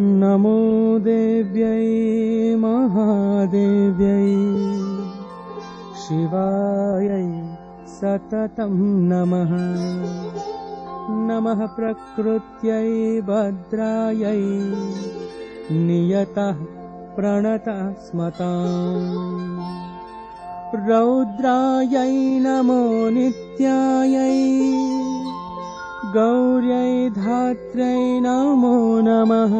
नमो देव्यै महादेव्यै शिवायै सततं नमः। नमः प्रकृत्यै भद्रायै नियतः प्रणतः स्मता रौद्रायै नमो नित्यायै गौर्यै धात्र्यै नमो नमः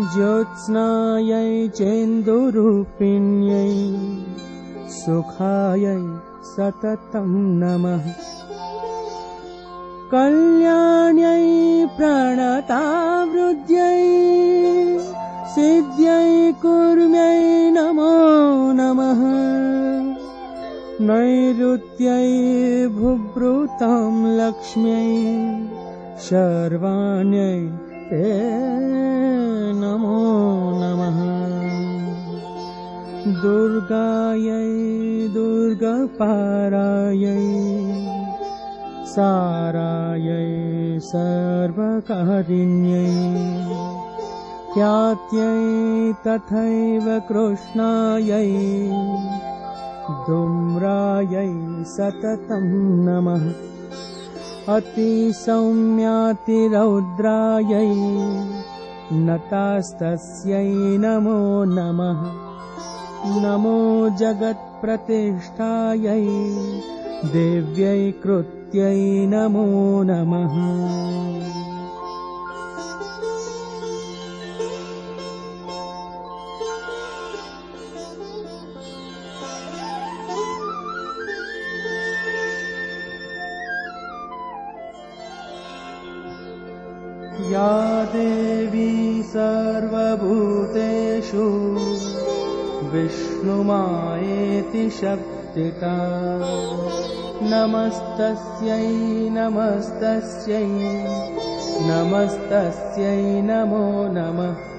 ज्योत्स्नायै चेन्दुरूपिण्यै सुखायै सततं नमः। कल्याण्यै प्रणतावृद्ध्यै सिद्ध्यै कुर्म्यै नमो नमः। नैऋत्यै भुभृतां लक्ष्म्यै शर्वाण्यै ते नमो नमः। दुर्गायै दुर्गपारायै सारायै सर्वकारिण्यै ख्यात्यै तथैव कृष्णायै धूम्रायै सततं नमः अतिसौम्यातिरौद्रायै नतास्तस्यै नमो नमः। नमो जगत्प्रतिष्ठायै देव्यै कृत्यै नमो नमः या देवी सर्वभूतेषु विष्णुमायेति शक्तिका। नमस्तस्यै नमस्तस्यै नमस्तस्यै नमो नमः।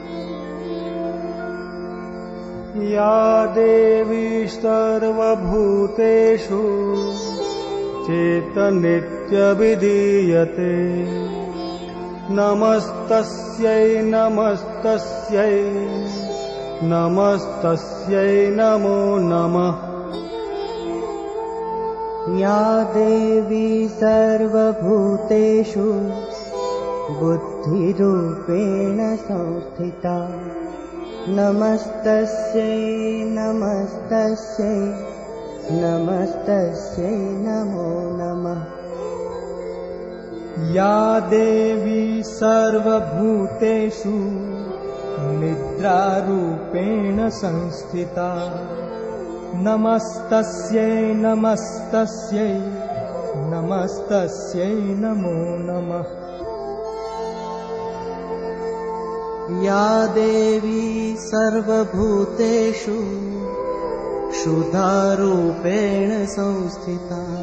या देवी सर्वभूतेषु चेतनित्यभिधीयते नमस्तस्यै नमस्तस्यै। नमस्तस्यै नमो नमः। या देवी सर्वभूतेषु बुद्धिरूपेण संस्थिता नमस्तस्यै नमस्तस्यै नमस्तस्यै नमो नमः या देवी सर्वभूतेषु निद्रारूपेण संस्थिता। नमस्तस्यै नमस्तस्यै नमस्तस्यै नमो नमः। या देवी सर्वभूतेषु क्षुधारूपेण संस्थिता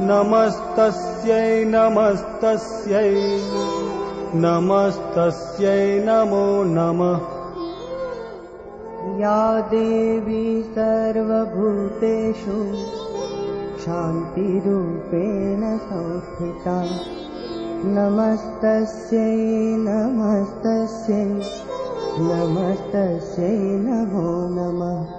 नमस्तस्यै नमस्तस्यै नमस्तस्यै नमो नमः। या देवी सर्वभूतेषु शान्तिरूपेण संस्थिता। नमस्तस्यै नमस्तस्यै नमस्तस्यै नमो नमः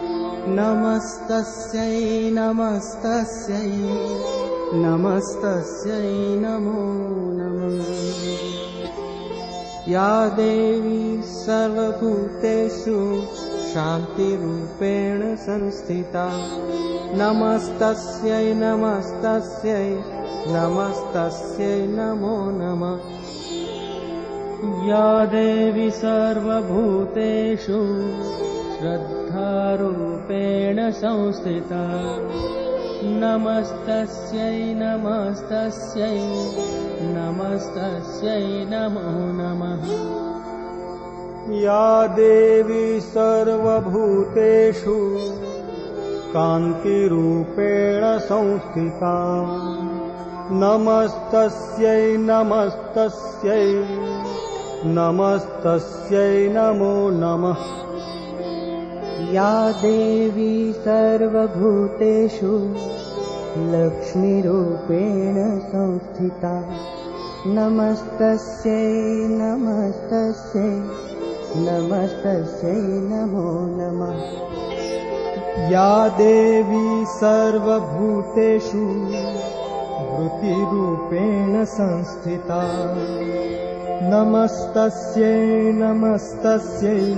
नमस्तस्यै नमस्तस्यै नमस्तस्यै नमो नमः। या देवी सर्वभूतेषु शान्तिरूपेण संस्थिता। नमस्तस्यै नमस्तस्यै नमस्तस्यै नमो नमः। या देवी सर्वभूतेषु श्रद्धारूपेण संस्थिता। नमस्तस्यै नमस्तस्यै नमस्तस्यै नमो नमः। या देवी सर्वभूतेषु कान्तिरूपेण संस्थिता। नमस्तस्यै नमस्तस्यै नमस्तस्यै नमो नमः या देवी सर्वभूतेषु लक्ष्मीरूपेण संस्थिता। नमस्तस्यै नमस्तस्यै नमस्तस्यै नमो नमः। या देवी सर्वभूतेषु वृत्तिरूपेण संस्थिता। नमस्तस्यै नमस्तस्यै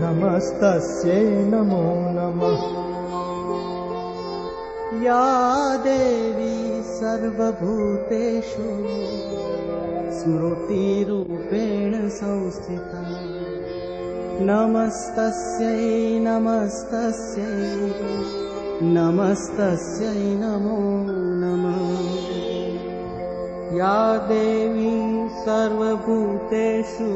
नमस्तस्यै नमो नमः। या देवी सर्वभूतेषु स्मृतिरूपेण संस्थिता। नमस्तस्यै नमस्तस्यै नमस्तस्यै नमो नमः। या देवी सर्वभूतेषु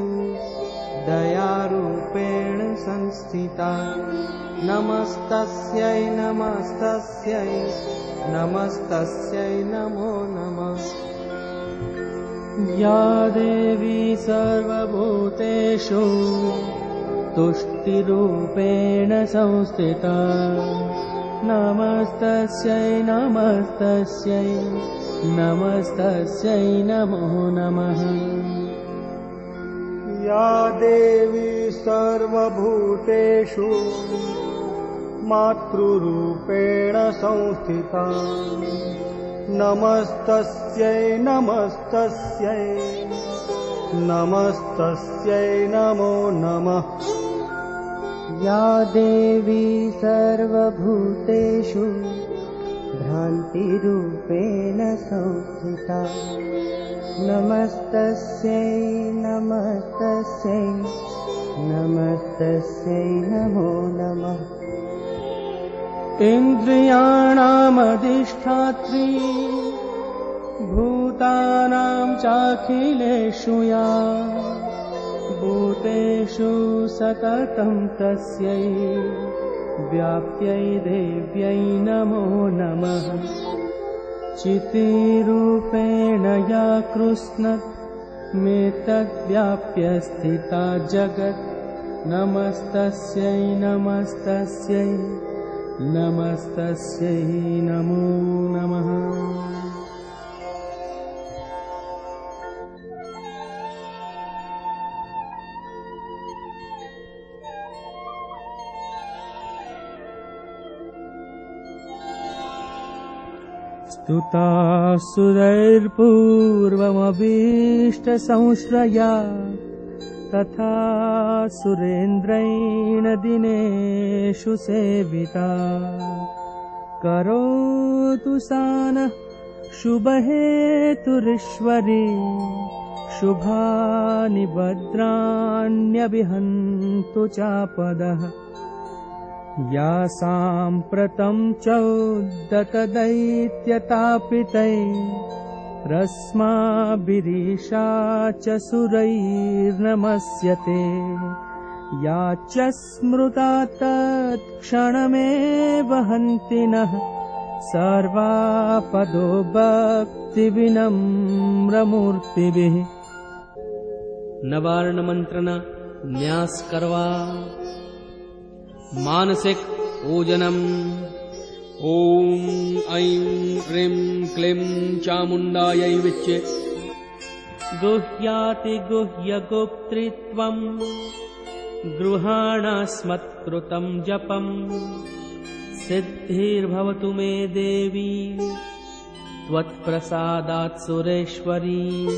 दयारूपेण संस्थिता। नमस्तस्यै नमस्तस्यै नमस्तस्यै नमो नमः। या देवी सर्वभूतेषु तुष्टिरूपेण संस्थिता। नमस्तस्यै नमस्तस्यै नमस्तस्यै नमो नमः या देवी सर्वभूतेषु मातृरूपेण संस्थिता। नमस्तस्यै नमस्तस्यै नमस्तस्यै नमो नमः। या देवी सर्वभूतेषु भ्रान्तिरूपेण संस्थिता नमस्तस्यै नमस्तस्यै नमस्तस्यै नमो नमः। इन्द्रियाणामधिष्ठात्री भूतानां चाखिलेषु या भूतेषु सततं तस्यै व्याप्त्यै देव्यै नमो नमः चितिरूपेण या कृष्णत् मेतद्व्याप्य स्थिता जगत्। नमस्तस्यै नमस्तस्यै नमस्तस्यै नमो नमः स्तुता सुरैर्पूर्वमभीष्टसंश्रया तथा सुरेन्द्रेण दिनेषु सेविता। करोतु सा नः शुभहेतुरीश्वरी शुभानि भद्राण्यभिहन्तु चापदः या साम्प्रतं चौद्दतदैत्यतापितै रस्माभिरीशा च सुरैर्नमस्यते। या च स्मृता तत्क्षणमेव हन्ति नः। सर्वापदो भक्तिविनम्रमूर्तिभिः। नवार्णमन्त्रना न्यास करवा मानसिक पूजनम्। ॐ ऐं ह्रीं क्लीं चामुण्डायै विच्चे गुह्यातिगुह्यगुप्तृत्वम् गृहाणास्मत्कृतम् जपम्। सिद्धिर्भवतु मे देवी। त्वत्प्रसादात् सुरेश्वरी